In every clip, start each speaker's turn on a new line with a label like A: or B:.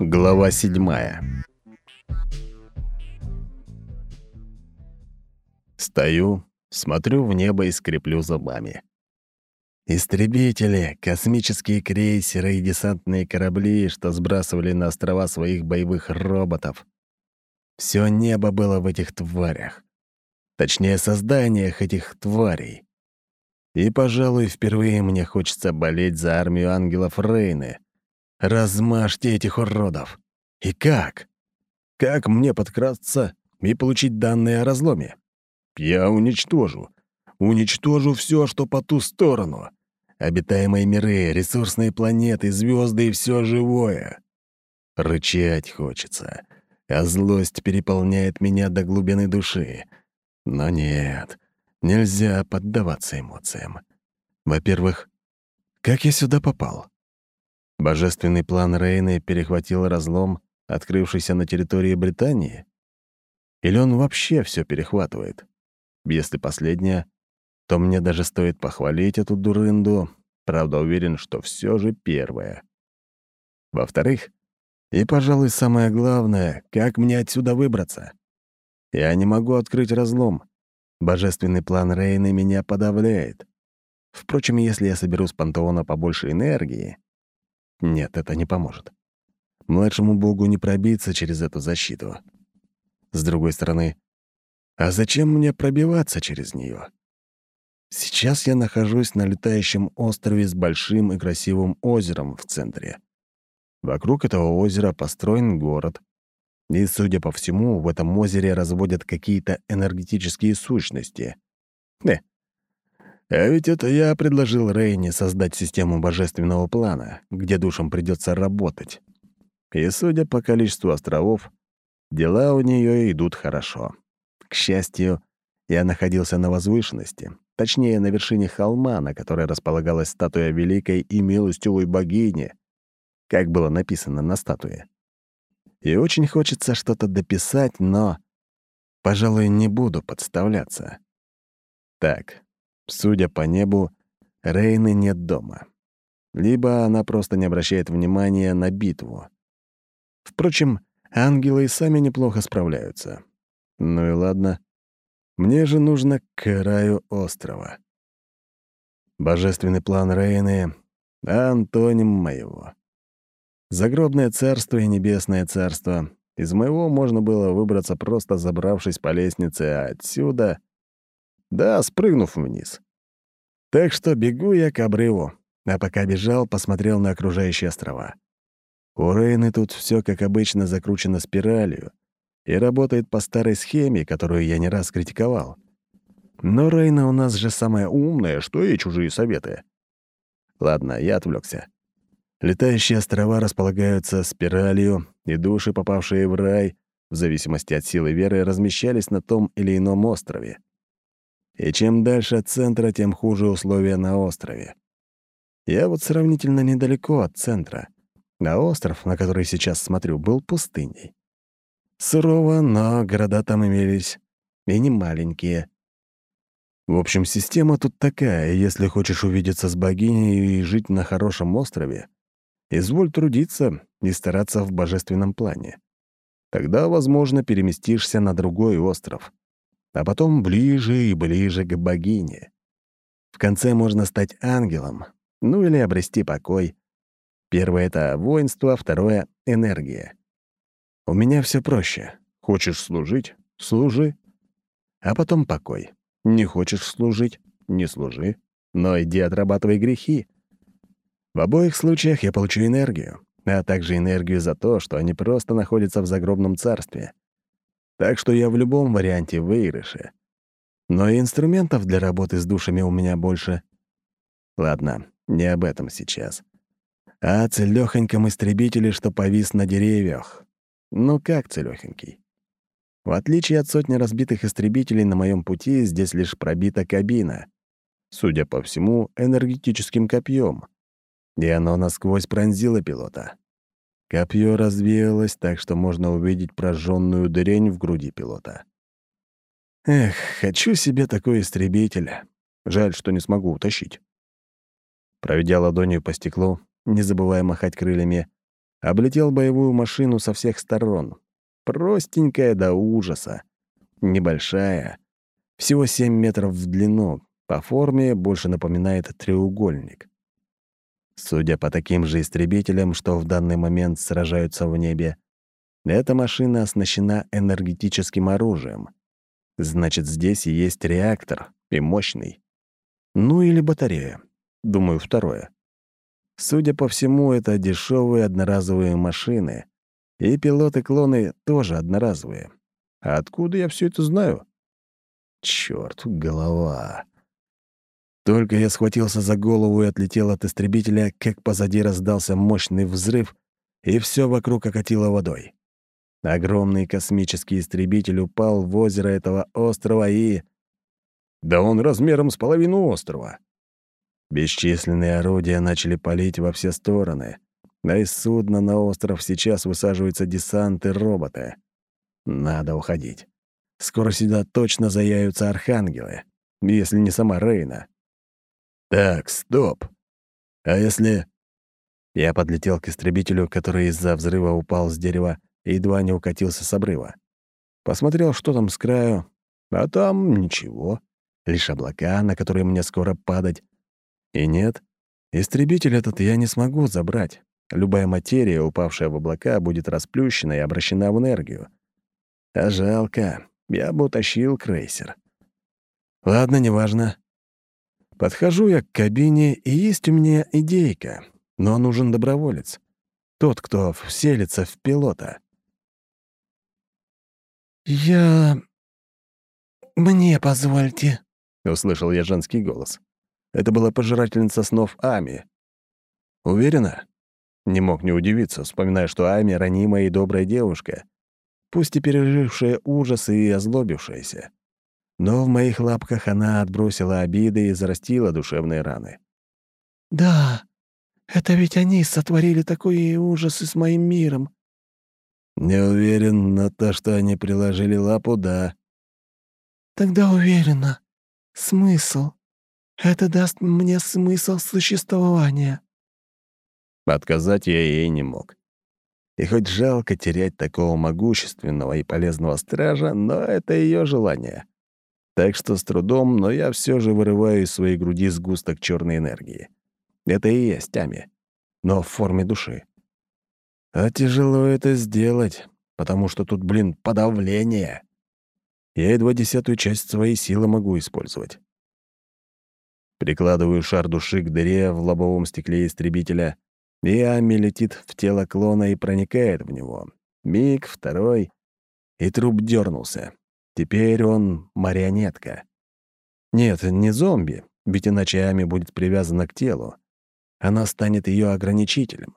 A: Глава седьмая. Стою, смотрю в небо и скреплю зубами. Истребители, космические крейсеры и десантные корабли, что сбрасывали на острова своих боевых роботов. Все небо было в этих тварях. Точнее, созданиях этих тварей. И, пожалуй, впервые мне хочется болеть за армию ангелов Рейны. Размажьте этих уродов. И как? Как мне подкрасться и получить данные о разломе? Я уничтожу. Уничтожу все, что по ту сторону. Обитаемые миры, ресурсные планеты, звезды и все живое. Рычать хочется, а злость переполняет меня до глубины души. Но нет, нельзя поддаваться эмоциям. Во-первых, как я сюда попал? Божественный план Рейны перехватил разлом, открывшийся на территории Британии? Или он вообще все перехватывает? Если последнее, то мне даже стоит похвалить эту дурынду, правда, уверен, что все же первое. Во-вторых, и, пожалуй, самое главное, как мне отсюда выбраться? Я не могу открыть разлом. Божественный план Рейны меня подавляет. Впрочем, если я соберу с пантеона побольше энергии... Нет, это не поможет. Младшему богу не пробиться через эту защиту. С другой стороны, а зачем мне пробиваться через нее? Сейчас я нахожусь на летающем острове с большим и красивым озером в центре. Вокруг этого озера построен город. И, судя по всему, в этом озере разводят какие-то энергетические сущности. Не. А ведь это я предложил Рейне создать систему божественного плана, где душам придется работать. И, судя по количеству островов, дела у нее идут хорошо. К счастью, я находился на возвышенности, точнее, на вершине холма, на которой располагалась статуя великой и милостивой богини, как было написано на статуе. И очень хочется что-то дописать, но, пожалуй, не буду подставляться. Так, судя по небу, Рейны нет дома. Либо она просто не обращает внимания на битву. Впрочем, ангелы и сами неплохо справляются. Ну и ладно. Мне же нужно к краю острова. Божественный план Рейны — антоним моего. Загробное царство и небесное царство. Из моего можно было выбраться, просто забравшись по лестнице, а отсюда... Да, спрыгнув вниз. Так что бегу я к обрыву, а пока бежал, посмотрел на окружающие острова. У Рейны тут все как обычно закручено спиралью, и работает по старой схеме, которую я не раз критиковал. Но Рейна у нас же самая умная, что и чужие советы. Ладно, я отвлекся. Летающие острова располагаются спиралью, и души, попавшие в рай, в зависимости от силы веры, размещались на том или ином острове. И чем дальше от центра, тем хуже условия на острове. Я вот сравнительно недалеко от центра. А остров, на который сейчас смотрю, был пустыней. Сурово, но города там имелись. И не маленькие. В общем, система тут такая. Если хочешь увидеться с богиней и жить на хорошем острове, изволь трудиться и стараться в божественном плане. Тогда, возможно, переместишься на другой остров. А потом ближе и ближе к богине. В конце можно стать ангелом, ну или обрести покой. Первое — это воинство, второе — энергия. У меня все проще. Хочешь служить — служи. А потом покой. Не хочешь служить — не служи. Но иди отрабатывай грехи. В обоих случаях я получу энергию, а также энергию за то, что они просто находятся в загробном царстве. Так что я в любом варианте выигрыше. Но и инструментов для работы с душами у меня больше. Ладно, не об этом сейчас. А о целёхоньком истребителе, что повис на деревьях. Ну как целёхенький? В отличие от сотни разбитых истребителей на моем пути, здесь лишь пробита кабина. Судя по всему, энергетическим копьем. И оно насквозь пронзило пилота. Копье развеялось так, что можно увидеть прожженную дрень в груди пилота. Эх, хочу себе такой истребитель. Жаль, что не смогу утащить. Проведя ладонью по стеклу, не забывая махать крыльями, облетел боевую машину со всех сторон. Простенькая до ужаса. Небольшая. Всего 7 метров в длину. По форме больше напоминает треугольник. Судя по таким же истребителям, что в данный момент сражаются в небе, эта машина оснащена энергетическим оружием. Значит, здесь и есть реактор, и мощный. Ну или батарея. Думаю, второе. Судя по всему, это дешевые одноразовые машины, и пилоты-клоны тоже одноразовые. А откуда я все это знаю? Черт, голова. Только я схватился за голову и отлетел от истребителя, как позади раздался мощный взрыв, и все вокруг окатило водой. Огромный космический истребитель упал в озеро этого острова и... Да он размером с половину острова. Бесчисленные орудия начали палить во все стороны, а из судна на остров сейчас высаживаются десанты роботы. Надо уходить. Скоро сюда точно заявятся архангелы, если не сама Рейна. Так, стоп. А если... Я подлетел к истребителю, который из-за взрыва упал с дерева и едва не укатился с обрыва. Посмотрел, что там с краю, а там ничего. Лишь облака, на которые мне скоро падать. И нет, истребитель этот я не смогу забрать. Любая материя, упавшая в облака, будет расплющена и обращена в энергию. А жалко, я бы утащил крейсер. Ладно, неважно. Подхожу я к кабине, и есть у меня идейка, но нужен доброволец. Тот, кто вселится в пилота.
B: «Я... мне позвольте», —
A: услышал я женский голос. Это была пожирательница снов Ами. Уверена? Не мог не удивиться, вспоминая, что Ами — ранимая и добрая девушка, пусть и пережившая ужасы и озлобившаяся. Но в моих лапках она отбросила обиды и зарастила душевные раны.
B: «Да, это ведь они сотворили такие ужасы с моим миром».
A: «Не уверен, но то, что они приложили лапу, да».
B: «Тогда уверена. Смысл. Это даст мне смысл существования».
A: Отказать я ей не мог. И хоть жалко терять такого могущественного и полезного стража, но это ее желание. Так что с трудом, но я все же вырываю из своей груди сгусток черной энергии. Это и есть Ами, но в форме души. А тяжело это сделать, потому что тут, блин, подавление. Я едва десятую часть своей силы могу использовать. Прикладываю шар души к дыре в лобовом стекле истребителя, и Ами летит в тело клона и проникает в него. Миг, второй, и труп дернулся. Теперь он марионетка. Нет, не зомби, ведь иначе Ами будет привязана к телу. Она станет ее ограничителем.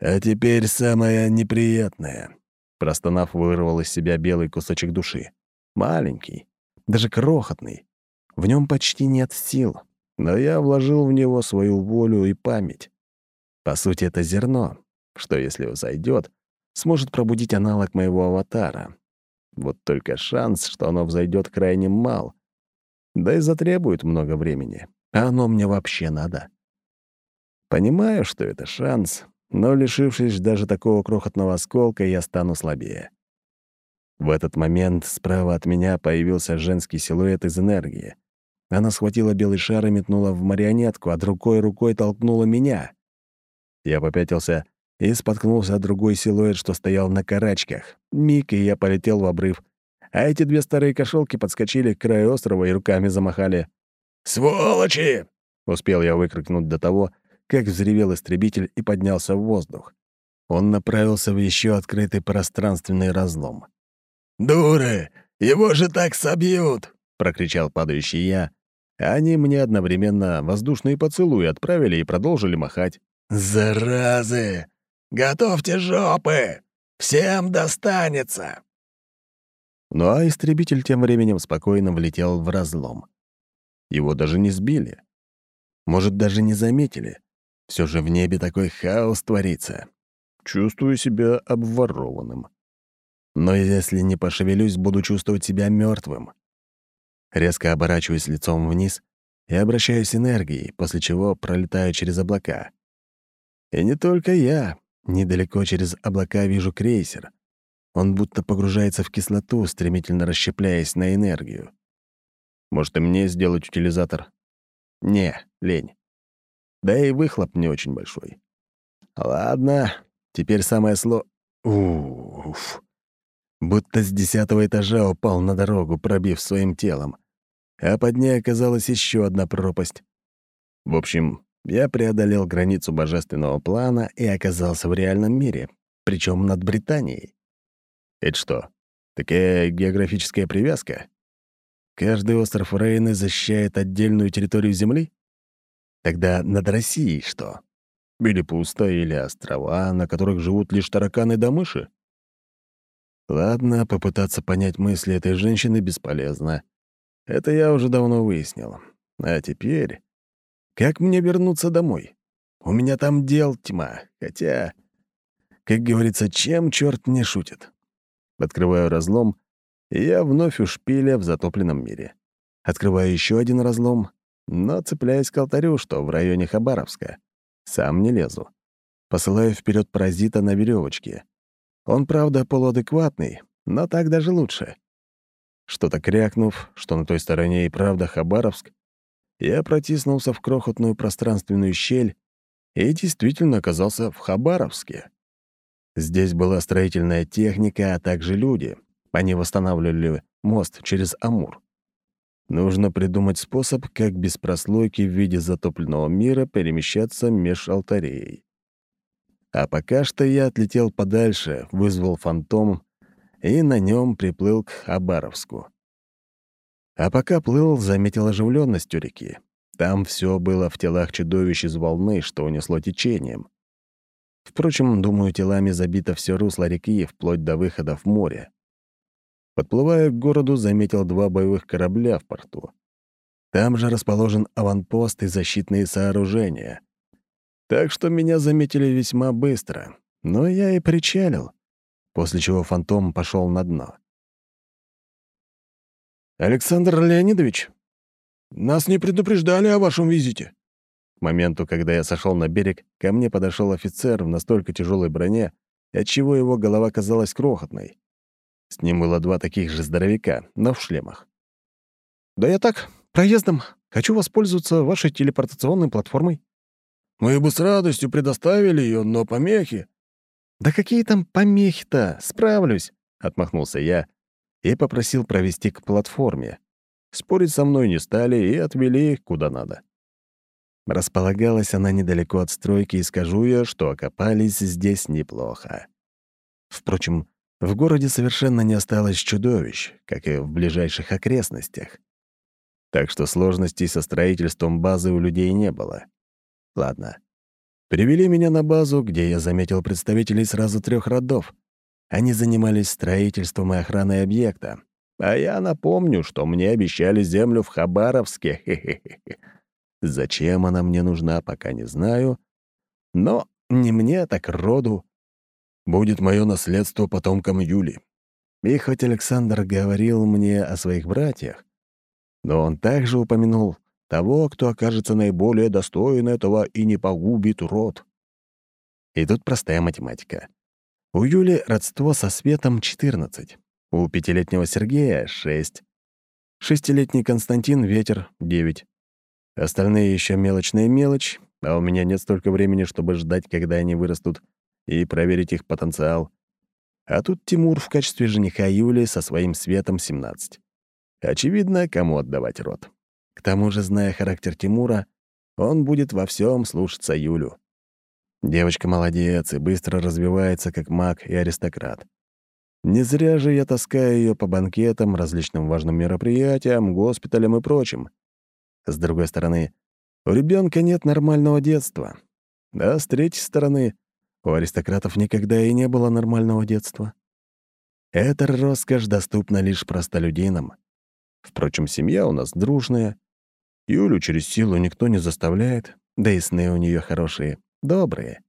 A: «А теперь самое неприятное», — простонав, вырвал из себя белый кусочек души. Маленький, даже крохотный. В нем почти нет сил, но я вложил в него свою волю и память. По сути, это зерно, что, если взойдет, сможет пробудить аналог моего аватара, вот только шанс, что оно взойдет, крайне мал. Да и затребует много времени. А оно мне вообще надо. Понимаю, что это шанс, но, лишившись даже такого крохотного осколка, я стану слабее. В этот момент справа от меня появился женский силуэт из энергии. Она схватила белый шар и метнула в марионетку, а другой рукой толкнула меня. Я попятился и споткнулся от другой силуэт, что стоял на карачках. Миг, и я полетел в обрыв. А эти две старые кошелки подскочили к краю острова и руками замахали. «Сволочи!» — успел я выкрикнуть до того, как взревел истребитель и поднялся в воздух. Он направился в еще открытый пространственный разлом. «Дуры! Его же так собьют!» — прокричал падающий я. Они мне одновременно воздушные поцелуи отправили и продолжили махать. «Заразы! Готовьте жопы! Всем достанется!» Ну а истребитель тем временем спокойно влетел в разлом. Его даже не сбили. Может, даже не заметили. Все же в небе такой хаос творится. Чувствую себя обворованным. Но если не пошевелюсь, буду чувствовать себя мертвым. Резко оборачиваюсь лицом вниз и обращаюсь энергией, после чего пролетаю через облака. И не только я. Недалеко через облака вижу крейсер. Он будто погружается в кислоту, стремительно расщепляясь на энергию. Может, и мне сделать утилизатор? Не, лень. Да и выхлоп не очень большой. Ладно, теперь самое сло... Уф. Будто с десятого этажа упал на дорогу, пробив своим телом. А под ней оказалась еще одна пропасть. В общем, я преодолел границу божественного плана и оказался в реальном мире, причем над Британией. Это что, такая географическая привязка? Каждый остров Рейны защищает отдельную территорию Земли? Тогда над Россией что? Или пусто, или острова, на которых живут лишь тараканы да мыши? Ладно, попытаться понять мысли этой женщины бесполезно. Это я уже давно выяснил. А теперь... Как мне вернуться домой? У меня там дел тьма, хотя... Как говорится, чем черт не шутит? Открываю разлом, и я вновь у шпиля в затопленном мире. Открываю еще один разлом, но цепляюсь к алтарю, что в районе Хабаровска. Сам не лезу. Посылаю вперед паразита на веревочке. Он, правда, полуадекватный, но так даже лучше. Что-то крякнув, что на той стороне и правда Хабаровск, я протиснулся в крохотную пространственную щель и действительно оказался в Хабаровске. Здесь была строительная техника, а также люди. Они восстанавливали мост через Амур. Нужно придумать способ, как без прослойки в виде затопленного мира перемещаться меж алтарей. А пока что я отлетел подальше, вызвал фантом и на нем приплыл к Хабаровску. А пока плыл, заметил оживленность у реки. Там все было в телах чудовищ из волны, что унесло течением. Впрочем, думаю, телами забито все русло реки, вплоть до выхода в море. Подплывая к городу, заметил два боевых корабля в порту. Там же расположен аванпост и защитные сооружения. Так что меня заметили весьма быстро, но я и причалил, после чего фантом пошел на дно. «Александр Леонидович, нас не предупреждали о вашем визите», к моменту, когда я сошел на берег, ко мне подошел офицер в настолько тяжелой броне, отчего его голова казалась крохотной. С ним было два таких же здоровяка, но в шлемах. «Да я так, проездом. Хочу воспользоваться вашей телепортационной платформой». «Мы бы с радостью предоставили ее, но помехи...» «Да какие там помехи-то? Справлюсь», — отмахнулся я и попросил провести к платформе. Спорить со мной не стали и отвели куда надо. Располагалась она недалеко от стройки, и скажу я, что окопались здесь неплохо. Впрочем, в городе совершенно не осталось чудовищ, как и в ближайших окрестностях. Так что сложностей со строительством базы у людей не было. Ладно. Привели меня на базу, где я заметил представителей сразу трех родов. Они занимались строительством и охраной объекта. А я напомню, что мне обещали землю в Хабаровске. Зачем она мне нужна, пока не знаю. Но не мне, так роду. Будет мое наследство потомкам Юли. И хоть Александр говорил мне о своих братьях, но он также упомянул того, кто окажется наиболее достоин этого и не погубит род. И тут простая математика. У Юли родство со Светом 14, у пятилетнего Сергея — 6, шестилетний Константин — Ветер — 9, Остальные еще мелочная мелочь, а у меня нет столько времени, чтобы ждать, когда они вырастут, и проверить их потенциал. А тут Тимур в качестве жениха Юли со своим светом 17. Очевидно, кому отдавать род. К тому же, зная характер Тимура, он будет во всем слушаться Юлю. Девочка молодец и быстро развивается как маг и аристократ. Не зря же я таскаю ее по банкетам, различным важным мероприятиям, госпиталям и прочим. С другой стороны, у ребенка нет нормального детства. А с третьей стороны, у аристократов никогда и не было нормального детства. Эта роскошь доступна лишь простолюдинам. Впрочем, семья у нас дружная. Юлю через силу никто не заставляет, да и сны у нее хорошие, добрые.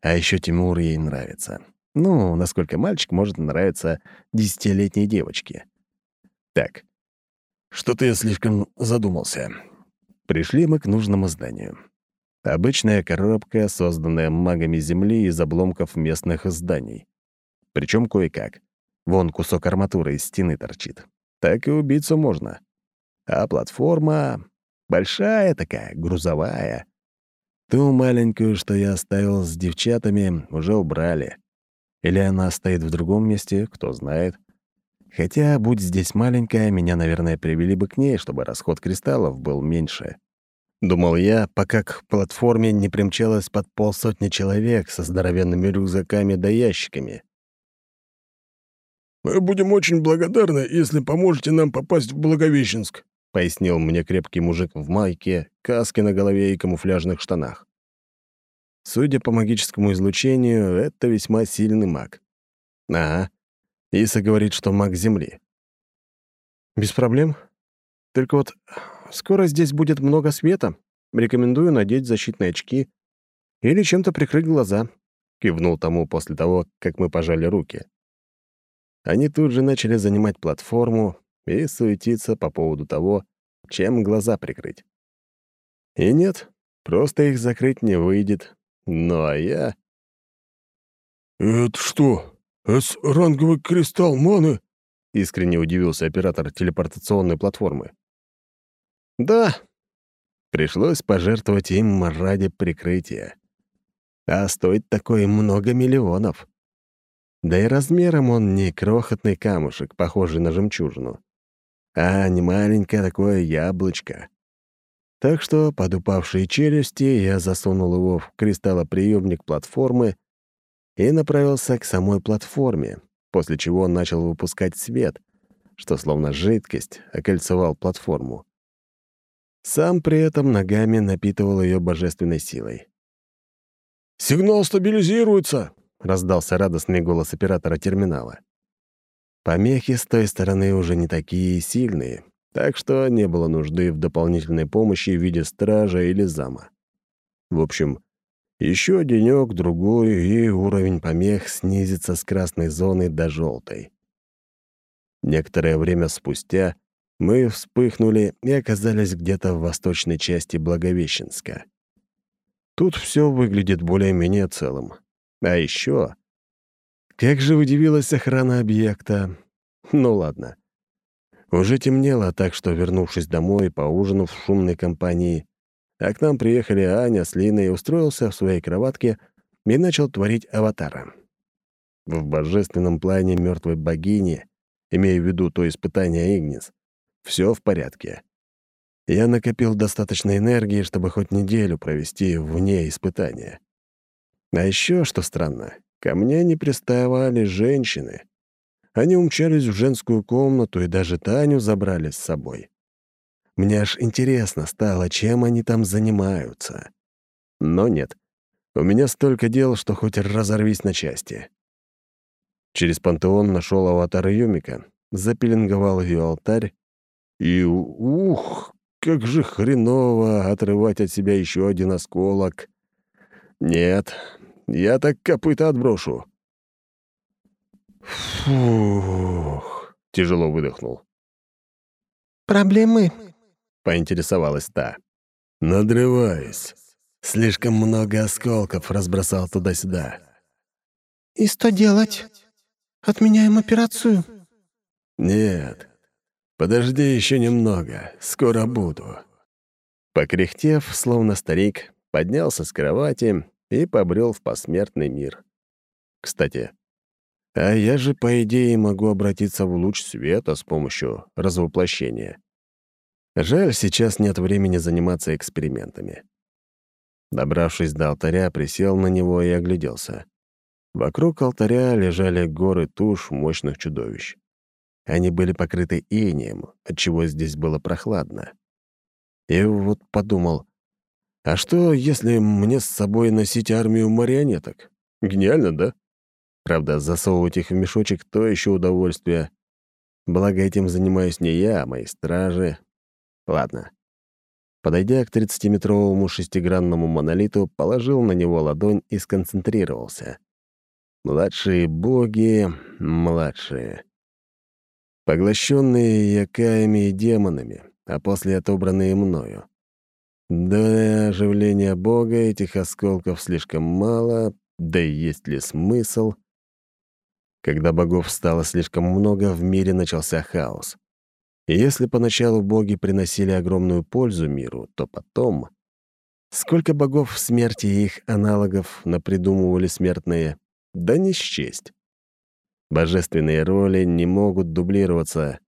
A: А еще Тимур ей нравится. Ну, насколько мальчик может нравиться десятилетней девочке. Так, что-то я слишком задумался. Пришли мы к нужному зданию. Обычная коробка, созданная магами Земли из обломков местных зданий. Причем кое-как. Вон кусок арматуры из стены торчит. Так и убиться можно. А платформа большая такая, грузовая. Ту маленькую, что я оставил с девчатами, уже убрали. Или она стоит в другом месте, кто знает. Хотя, будь здесь маленькая, меня, наверное, привели бы к ней, чтобы расход кристаллов был меньше. Думал я, пока к платформе не примчалось под полсотни человек со здоровенными рюкзаками да ящиками.
C: «Мы будем очень благодарны, если поможете нам попасть в Благовещенск»,
A: пояснил мне крепкий мужик в майке, каске на голове и камуфляжных штанах. Судя по магическому излучению, это весьма сильный маг. Ага. Иса говорит, что маг Земли. Без проблем. Только вот скоро здесь будет много света. Рекомендую надеть защитные очки или чем-то прикрыть глаза. Кивнул тому после того, как мы пожали руки. Они тут же начали занимать платформу и суетиться по поводу того, чем глаза прикрыть. И нет, просто их закрыть не выйдет. Ну а я...
C: «Это что, С-ранговый кристалл маны?»
A: — искренне удивился оператор телепортационной платформы. «Да, пришлось пожертвовать им ради прикрытия. А стоит такое много миллионов. Да и размером он не крохотный камушек, похожий на жемчужину, а не маленькое такое яблочко. Так что под упавшие челюсти я засунул его в кристаллоприемник платформы и направился к самой платформе, после чего начал выпускать свет, что словно жидкость окольцевал платформу. Сам при этом ногами напитывал ее божественной силой.
C: «Сигнал стабилизируется!»
A: раздался радостный голос оператора терминала. Помехи с той стороны уже не такие сильные, так что не было нужды в дополнительной помощи в виде стража или зама. В общем, еще денек другой и уровень помех снизится с красной зоны до желтой. Некоторое время спустя мы вспыхнули и оказались где-то в восточной части Благовещенска. Тут все выглядит более-менее целым. А еще... Как же удивилась охрана объекта. Ну ладно. Уже темнело, так что, вернувшись домой, поужинав в шумной компании, а к нам приехали Аня с Линой, устроился в своей кроватке и начал творить аватара. В божественном плане мертвой богини, имея в виду то испытание Игнис, все в порядке. Я накопил достаточно энергии, чтобы хоть неделю провести вне испытания. А еще, что странно, ко мне не приставали женщины. Они умчались в женскую комнату и даже Таню забрали с собой. Мне аж интересно стало, чем они там занимаются. Но нет, у меня столько дел, что хоть разорвись на части. Через пантеон нашел аватар Юмика, запеленговал ее алтарь, и ух, как же хреново отрывать от себя еще один осколок. Нет, я так копыта отброшу». «Фух», — тяжело выдохнул.
B: «Проблемы?»
A: — поинтересовалась та. «Надрываюсь. Слишком много осколков разбросал туда-сюда».
B: «И что делать? Отменяем операцию?»
A: «Нет. Подожди еще немного. Скоро буду». Покряхтев, словно старик, поднялся с кровати и побрел в посмертный мир. Кстати, а я же, по идее, могу обратиться в луч света с помощью развоплощения. Жаль, сейчас нет времени заниматься экспериментами. Добравшись до алтаря, присел на него и огляделся. Вокруг алтаря лежали горы туш мощных чудовищ. Они были покрыты инеем, отчего здесь было прохладно. И вот подумал, а что, если мне с собой носить армию марионеток? Гениально, да? Правда, засовывать их в мешочек — то еще удовольствие. Благо, этим занимаюсь не я, а мои стражи. Ладно. Подойдя к 30-метровому шестигранному монолиту, положил на него ладонь и сконцентрировался. Младшие боги, младшие. Поглощенные якаями и демонами, а после отобранные мною. Для оживления Бога этих осколков слишком мало, да и есть ли смысл? Когда богов стало слишком много, в мире начался хаос. Если поначалу боги приносили огромную пользу миру, то потом... Сколько богов смерти и их аналогов напридумывали смертные, да не счесть. Божественные роли не могут дублироваться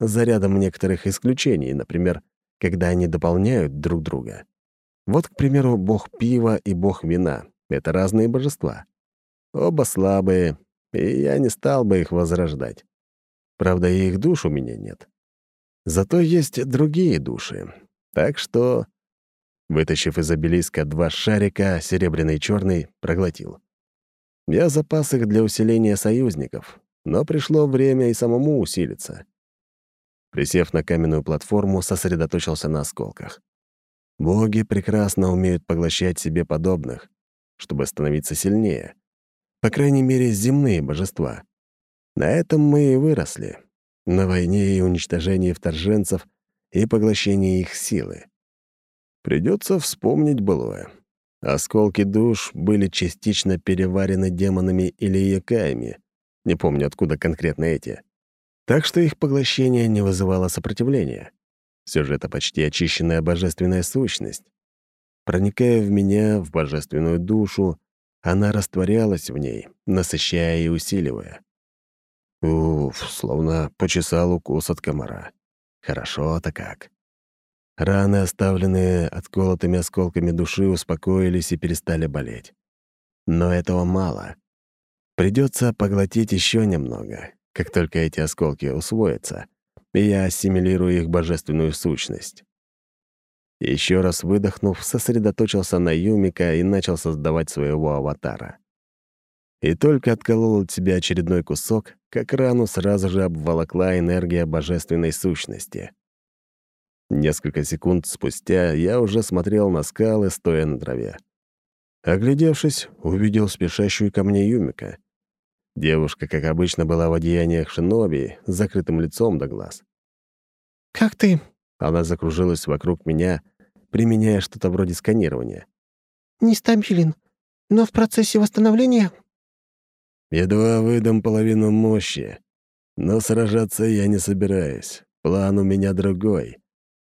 A: за рядом некоторых исключений, например, когда они дополняют друг друга. Вот, к примеру, бог пива и бог вина — это разные божества. Оба слабые, и я не стал бы их возрождать. Правда, и их душ у меня нет. Зато есть другие души. Так что, вытащив из обелиска два шарика, серебряный и черный, проглотил. Я запас их для усиления союзников, но пришло время и самому усилиться. Присев на каменную платформу, сосредоточился на осколках. Боги прекрасно умеют поглощать себе подобных, чтобы становиться сильнее. По крайней мере, земные божества. На этом мы и выросли. На войне и уничтожении вторженцев и поглощении их силы. Придется вспомнить былое. Осколки душ были частично переварены демонами или якаями. Не помню, откуда конкретно эти. Так что их поглощение не вызывало сопротивления. Все же это почти очищенная божественная сущность. Проникая в меня, в божественную душу, она растворялась в ней, насыщая и усиливая. Уф, словно почесал укус от комара. Хорошо-то как. Раны, оставленные отколотыми осколками души, успокоились и перестали болеть. Но этого мало. Придется поглотить еще немного, как только эти осколки усвоятся, и я ассимилирую их божественную сущность. Еще раз выдохнув, сосредоточился на Юмика и начал создавать своего аватара. И только отколол от себя очередной кусок, как рану сразу же обволокла энергия божественной сущности. Несколько секунд спустя я уже смотрел на скалы, стоя на траве. Оглядевшись, увидел спешащую ко мне Юмика. Девушка, как обычно, была в одеяниях шиноби, с закрытым лицом до глаз.
B: «Как ты?»
A: Она закружилась вокруг меня, применяя что-то вроде сканирования.
B: «Нестабилен, но в процессе восстановления...»
A: «Едва выдам половину мощи, но сражаться я не собираюсь. План у меня другой.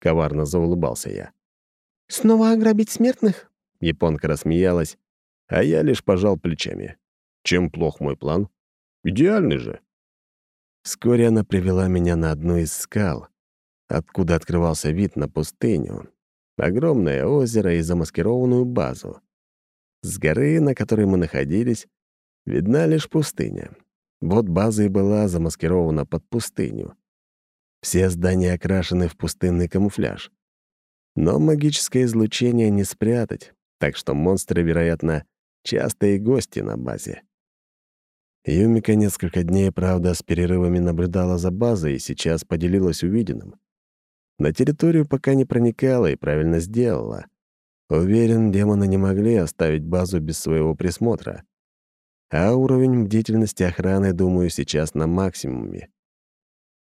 A: Коварно заулыбался я.
B: «Снова ограбить смертных?»
A: Японка рассмеялась, а я лишь пожал плечами. Чем плох мой план? Идеальный же. Вскоре она привела меня на одну из скал, откуда открывался вид на пустыню, огромное озеро и замаскированную базу. С горы, на которой мы находились, видна лишь пустыня. Вот база и была замаскирована под пустыню. Все здания окрашены в пустынный камуфляж. Но магическое излучение не спрятать, так что монстры, вероятно, частые гости на базе. Юмика несколько дней, правда, с перерывами наблюдала за базой и сейчас поделилась увиденным. На территорию пока не проникала и правильно сделала. Уверен, демоны не могли оставить базу без своего присмотра. А уровень бдительности охраны, думаю, сейчас на максимуме.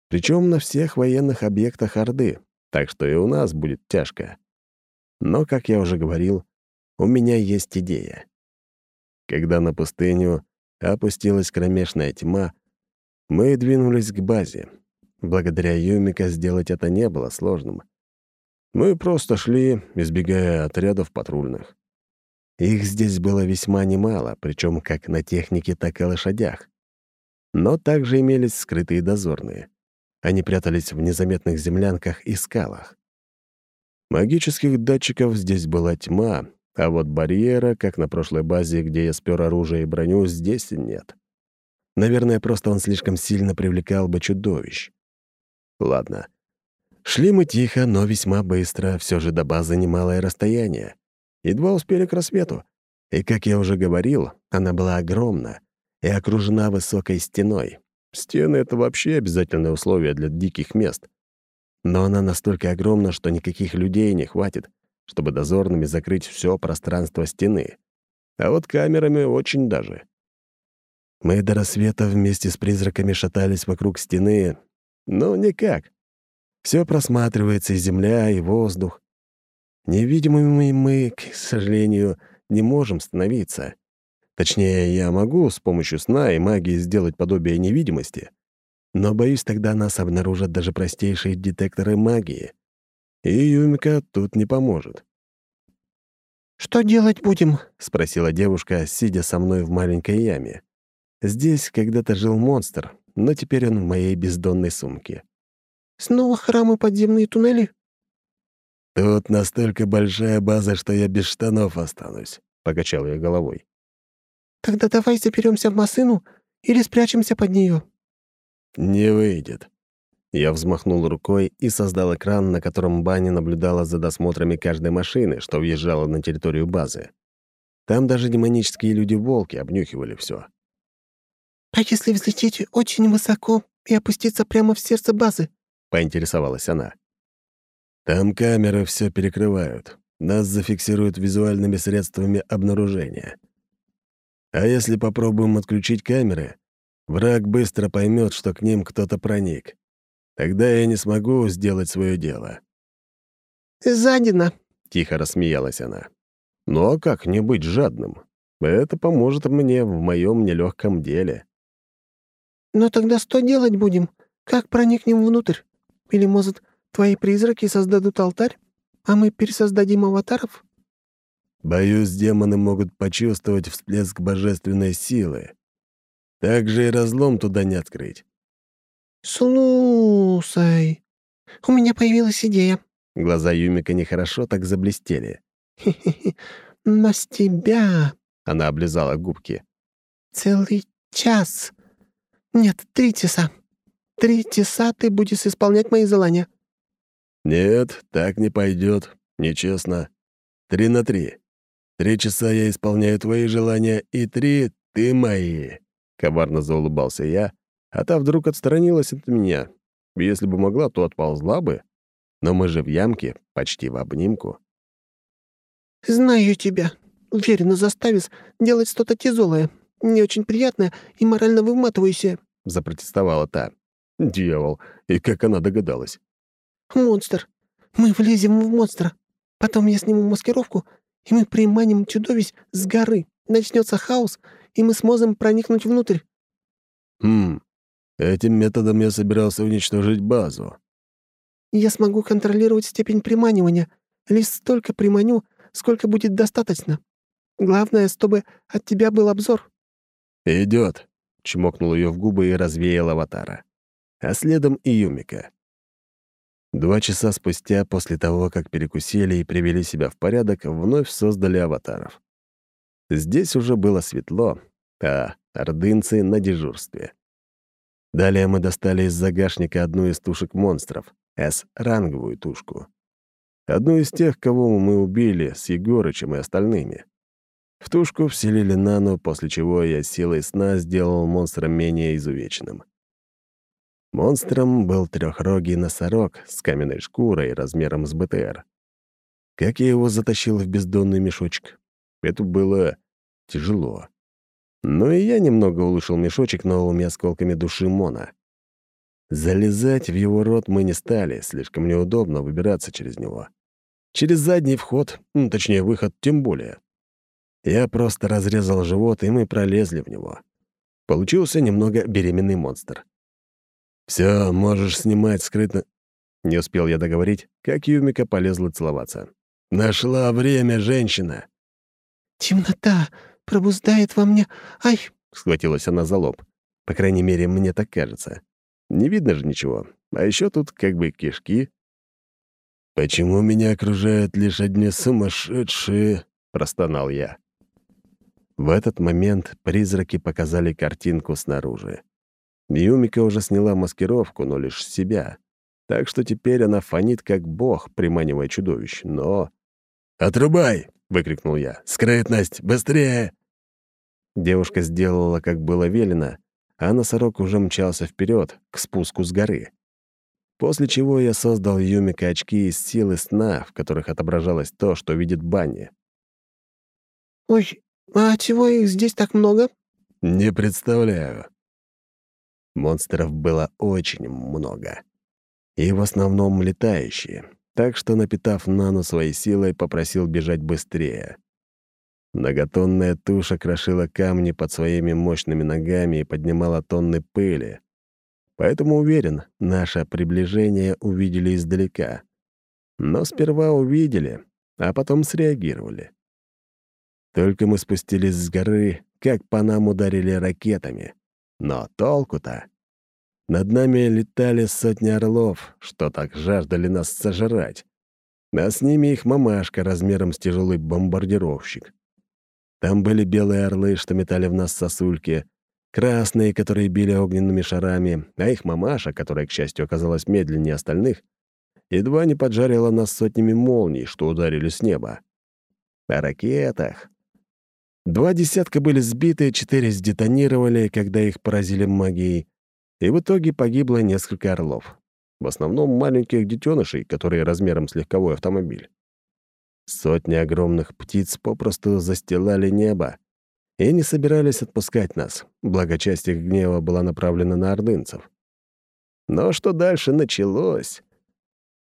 A: Причем на всех военных объектах Орды, так что и у нас будет тяжко. Но, как я уже говорил, у меня есть идея. Когда на пустыню опустилась кромешная тьма, мы двинулись к базе. Благодаря Юмика сделать это не было сложным. Мы просто шли, избегая отрядов патрульных. Их здесь было весьма немало, причем как на технике, так и лошадях. Но также имелись скрытые дозорные. Они прятались в незаметных землянках и скалах. Магических датчиков здесь была тьма, а вот барьера, как на прошлой базе, где я спер оружие и броню, здесь нет. Наверное, просто он слишком сильно привлекал бы чудовищ. Ладно. Шли мы тихо, но весьма быстро, все же до базы немалое расстояние. Едва успели к рассвету. И, как я уже говорил, она была огромна и окружена высокой стеной, Стены — это вообще обязательное условие для диких мест. Но она настолько огромна, что никаких людей не хватит, чтобы дозорными закрыть все пространство стены. А вот камерами очень даже. Мы до рассвета вместе с призраками шатались вокруг стены, но никак. Все просматривается, и земля, и воздух. Невидимыми мы, к сожалению, не можем становиться. Точнее, я могу с помощью сна и магии сделать подобие невидимости, но, боюсь, тогда нас обнаружат даже простейшие детекторы магии. И Юмика тут не поможет.
B: «Что делать будем?»
A: — спросила девушка, сидя со мной в маленькой яме. Здесь когда-то жил монстр, но теперь он в моей бездонной сумке.
B: «Снова храмы подземные туннели?»
A: «Тут настолько большая база, что я без штанов останусь», — покачал я головой.
B: «Тогда давай заберемся в машину или спрячемся под нее.
A: «Не выйдет». Я взмахнул рукой и создал экран, на котором Банни наблюдала за досмотрами каждой машины, что въезжала на территорию базы. Там даже демонические люди-волки обнюхивали все.
B: «А если взлететь очень высоко и опуститься прямо в сердце базы?»
A: — поинтересовалась она. «Там камеры все перекрывают. Нас зафиксируют визуальными средствами обнаружения. А если попробуем отключить камеры, враг быстро поймет, что к ним кто-то проник. Тогда я не смогу сделать свое дело».
B: «Задина», —
A: тихо рассмеялась она. «Ну а как не быть жадным? Это поможет мне в моем нелегком деле».
B: «Но тогда что делать будем? Как проникнем внутрь? Или, может, твои призраки создадут алтарь, а мы пересоздадим аватаров?»
A: Боюсь, демоны могут почувствовать всплеск божественной силы. Так же и разлом туда не открыть.
B: «Слушай, у меня появилась идея».
A: Глаза Юмика нехорошо так заблестели.
B: «Хе-хе-хе, но с тебя...»
A: — она облизала губки.
B: «Целый час. Нет, три часа. Три часа ты будешь исполнять мои желания».
A: «Нет, так не пойдет. Нечестно. Три на три. Три часа я исполняю твои желания, и три — ты мои». Коварно заулыбался я, а та вдруг отстранилась от меня. Если бы могла, то отползла бы. Но мы же в ямке, почти в обнимку.
B: «Знаю тебя. Уверенно заставишь делать что-то тяжелое, не очень приятное и морально выматывающее», —
A: запротестовала та. «Дьявол! И как она догадалась?»
B: «Монстр. Мы влезем в монстра. Потом я сниму маскировку, и мы приманим чудовищ с горы. Начнется хаос, и мы сможем проникнуть внутрь».
A: «Хм, Этим методом я собирался уничтожить базу.
B: Я смогу контролировать степень приманивания. Лишь столько приманю, сколько будет достаточно. Главное, чтобы от тебя был обзор».
A: Идет, чмокнул ее в губы и развеял аватара. А следом и Юмика. Два часа спустя, после того, как перекусили и привели себя в порядок, вновь создали аватаров. Здесь уже было светло, а ордынцы на дежурстве. Далее мы достали из загашника одну из тушек монстров, С-ранговую тушку. Одну из тех, кого мы убили с Егорычем и остальными. В тушку вселили нану, после чего я силой сна сделал монстра менее изувеченным. Монстром был трехрогий носорог с каменной шкурой размером с БТР. Как я его затащил в бездонный мешочек? Это было тяжело. Но и я немного улучшил мешочек новыми осколками души Мона. Залезать в его рот мы не стали, слишком неудобно выбираться через него. Через задний вход, ну, точнее, выход тем более. Я просто разрезал живот, и мы пролезли в него. Получился немного беременный монстр. Все, можешь снимать скрытно...» Не успел я договорить, как Юмика полезла целоваться. «Нашла время, женщина!»
B: «Темнота! Пробуждает во мне... Ай!»
A: — схватилась она за лоб. По крайней мере, мне так кажется. Не видно же ничего. А еще тут как бы кишки. «Почему меня окружают лишь одни сумасшедшие?» — простонал я. В этот момент призраки показали картинку снаружи. Юмика уже сняла маскировку, но лишь себя. Так что теперь она фонит как бог, приманивая чудовищ. Но... «Отрубай!» — выкрикнул я. «Скрытность! Быстрее!» Девушка сделала, как было велено, а носорог уже мчался вперед к спуску с горы. После чего я создал Юмика очки из силы сна, в которых отображалось то, что видит Банни.
B: «Ой, а чего их здесь так много?»
A: «Не представляю». Монстров было очень много. И в основном летающие. Так что, напитав Нану своей силой, попросил бежать быстрее. Многотонная туша крошила камни под своими мощными ногами и поднимала тонны пыли. Поэтому уверен, наше приближение увидели издалека. Но сперва увидели, а потом среагировали. Только мы спустились с горы, как по нам ударили ракетами. Но толку-то? Над нами летали сотни орлов, что так жаждали нас сожрать. А с ними их мамашка размером с тяжелый бомбардировщик. Там были белые орлы, что метали в нас сосульки, красные, которые били огненными шарами, а их мамаша, которая, к счастью, оказалась медленнее остальных, едва не поджарила нас сотнями молний, что ударили с неба. О ракетах. Два десятка были сбиты, четыре сдетонировали, когда их поразили магией, и в итоге погибло несколько орлов. В основном маленьких детенышей, которые размером с легковой автомобиль. Сотни огромных птиц попросту застилали небо и не собирались отпускать нас, благо часть их гнева была направлена на ордынцев. Но что дальше началось?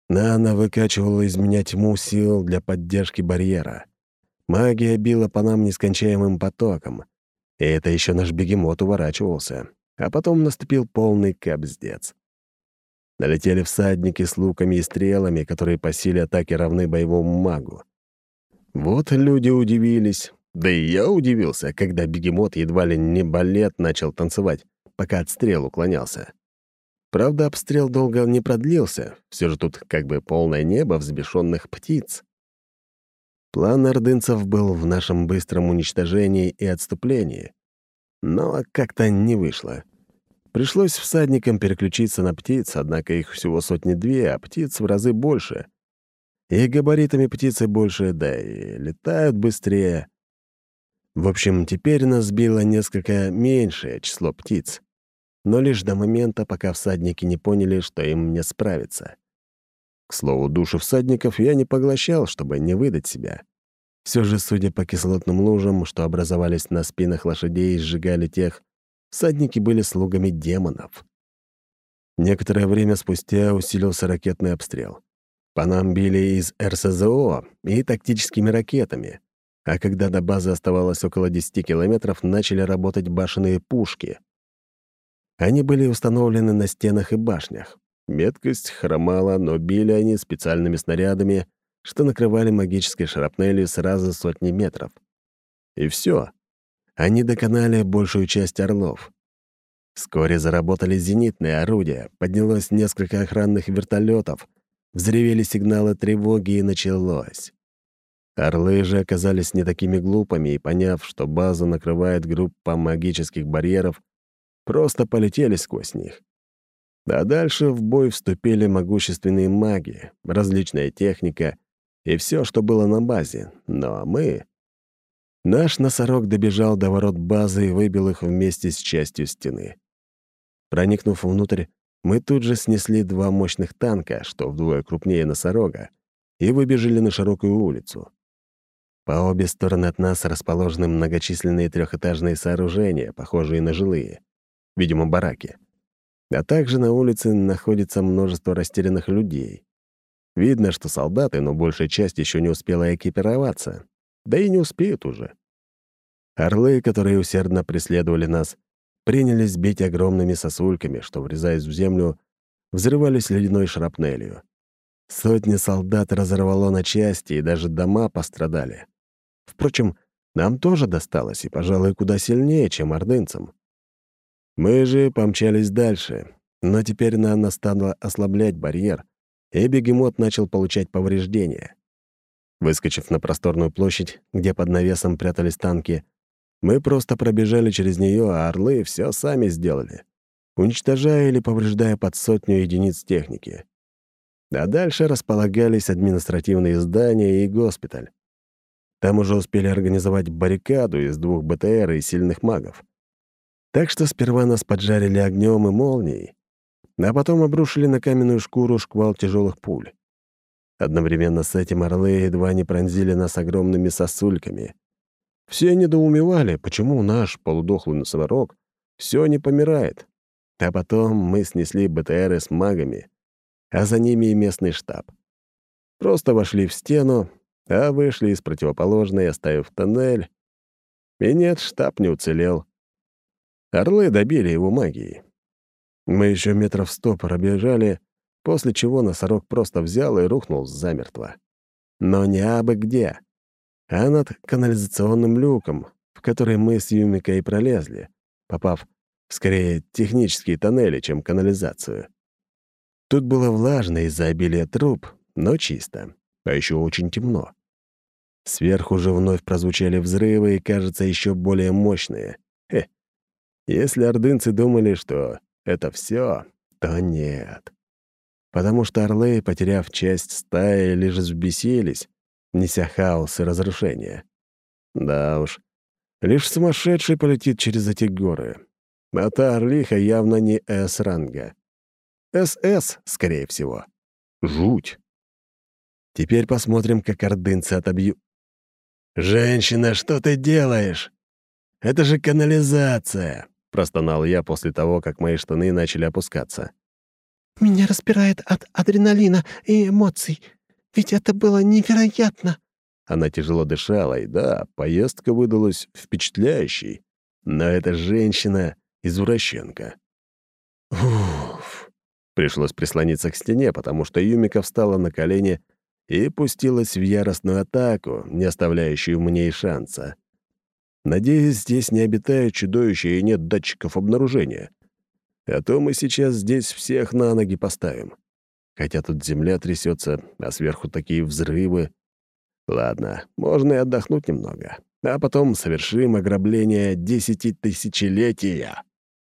A: Нана выкачивала из меня тьму сил для поддержки барьера. Магия била по нам нескончаемым потоком, и это еще наш бегемот уворачивался. А потом наступил полный капздец. Налетели всадники с луками и стрелами, которые по силе атаки равны боевому магу. Вот люди удивились. Да и я удивился, когда бегемот едва ли не балет начал танцевать, пока от стрел уклонялся. Правда, обстрел долго не продлился. Все же тут как бы полное небо взбешенных птиц. План ордынцев был в нашем быстром уничтожении и отступлении. Но как-то не вышло. Пришлось всадникам переключиться на птиц, однако их всего сотни-две, а птиц в разы больше. И габаритами птицы больше, да и летают быстрее. В общем, теперь нас сбило несколько меньшее число птиц, но лишь до момента, пока всадники не поняли, что им не справиться. К слову, души всадников я не поглощал, чтобы не выдать себя. Все же, судя по кислотным лужам, что образовались на спинах лошадей и сжигали тех, всадники были слугами демонов. Некоторое время спустя усилился ракетный обстрел. По нам били из РСЗО и тактическими ракетами, а когда до базы оставалось около 10 километров, начали работать башенные пушки. Они были установлены на стенах и башнях. Меткость хромала, но били они специальными снарядами, что накрывали магической шрапнелью сразу сотни метров. И все. Они доконали большую часть орлов. Вскоре заработали зенитные орудия, поднялось несколько охранных вертолетов, взревели сигналы тревоги и началось. Орлы же оказались не такими глупыми и, поняв, что базу накрывает группа магических барьеров, просто полетели сквозь них. А дальше в бой вступили могущественные маги, различная техника и все, что было на базе. Но мы... Наш носорог добежал до ворот базы и выбил их вместе с частью стены. Проникнув внутрь, мы тут же снесли два мощных танка, что вдвое крупнее носорога, и выбежали на широкую улицу. По обе стороны от нас расположены многочисленные трехэтажные сооружения, похожие на жилые, видимо, бараки. А также на улице находится множество растерянных людей. Видно, что солдаты, но большая часть еще не успела экипироваться. Да и не успеют уже. Орлы, которые усердно преследовали нас, принялись бить огромными сосульками, что, врезаясь в землю, взрывались ледяной шрапнелью. Сотни солдат разорвало на части, и даже дома пострадали. Впрочем, нам тоже досталось, и, пожалуй, куда сильнее, чем ордынцам. Мы же помчались дальше, но теперь нам настало ослаблять барьер — и бегемот начал получать повреждения. Выскочив на просторную площадь, где под навесом прятались танки, мы просто пробежали через нее, а орлы все сами сделали, уничтожая или повреждая под сотню единиц техники. А дальше располагались административные здания и госпиталь. Там уже успели организовать баррикаду из двух БТР и сильных магов. Так что сперва нас поджарили огнем и молнией, а потом обрушили на каменную шкуру шквал тяжелых пуль. Одновременно с этим орлы едва не пронзили нас огромными сосульками. Все недоумевали, почему наш полудохлый носорог все не помирает. А потом мы снесли БТРы с магами, а за ними и местный штаб. Просто вошли в стену, а вышли из противоположной, оставив тоннель. И нет, штаб не уцелел. Орлы добили его магией. Мы еще метров сто пробежали, после чего носорог просто взял и рухнул замертво. Но не абы где, а над канализационным люком, в который мы с Юмикой пролезли, попав скорее технические тоннели, чем канализацию. Тут было влажно из-за обилия труб, но чисто, а еще очень темно. Сверху же вновь прозвучали взрывы и, кажется, еще более мощные. Хе. Если ордынцы думали, что это все, то нет. Потому что орлы, потеряв часть стаи, лишь взбесились, неся хаос и разрушение. Да уж, лишь сумасшедший полетит через эти горы. А та орлиха явно не С-ранга. СС, скорее всего. Жуть. Теперь посмотрим, как ордынцы отобью... «Женщина, что ты делаешь? Это же канализация!» — простонал я после того, как мои штаны начали опускаться.
B: «Меня распирает от адреналина и эмоций. Ведь это было невероятно!»
A: Она тяжело дышала, и да, поездка выдалась впечатляющей. Но эта женщина — извращенка. Уф. Пришлось прислониться к стене, потому что Юмика встала на колени и пустилась в яростную атаку, не оставляющую мне и шанса. Надеюсь, здесь не обитают чудовища и нет датчиков обнаружения. А то мы сейчас здесь всех на ноги поставим. Хотя тут земля трясется, а сверху такие взрывы. Ладно, можно и отдохнуть немного. А потом совершим ограбление десятитысячелетия.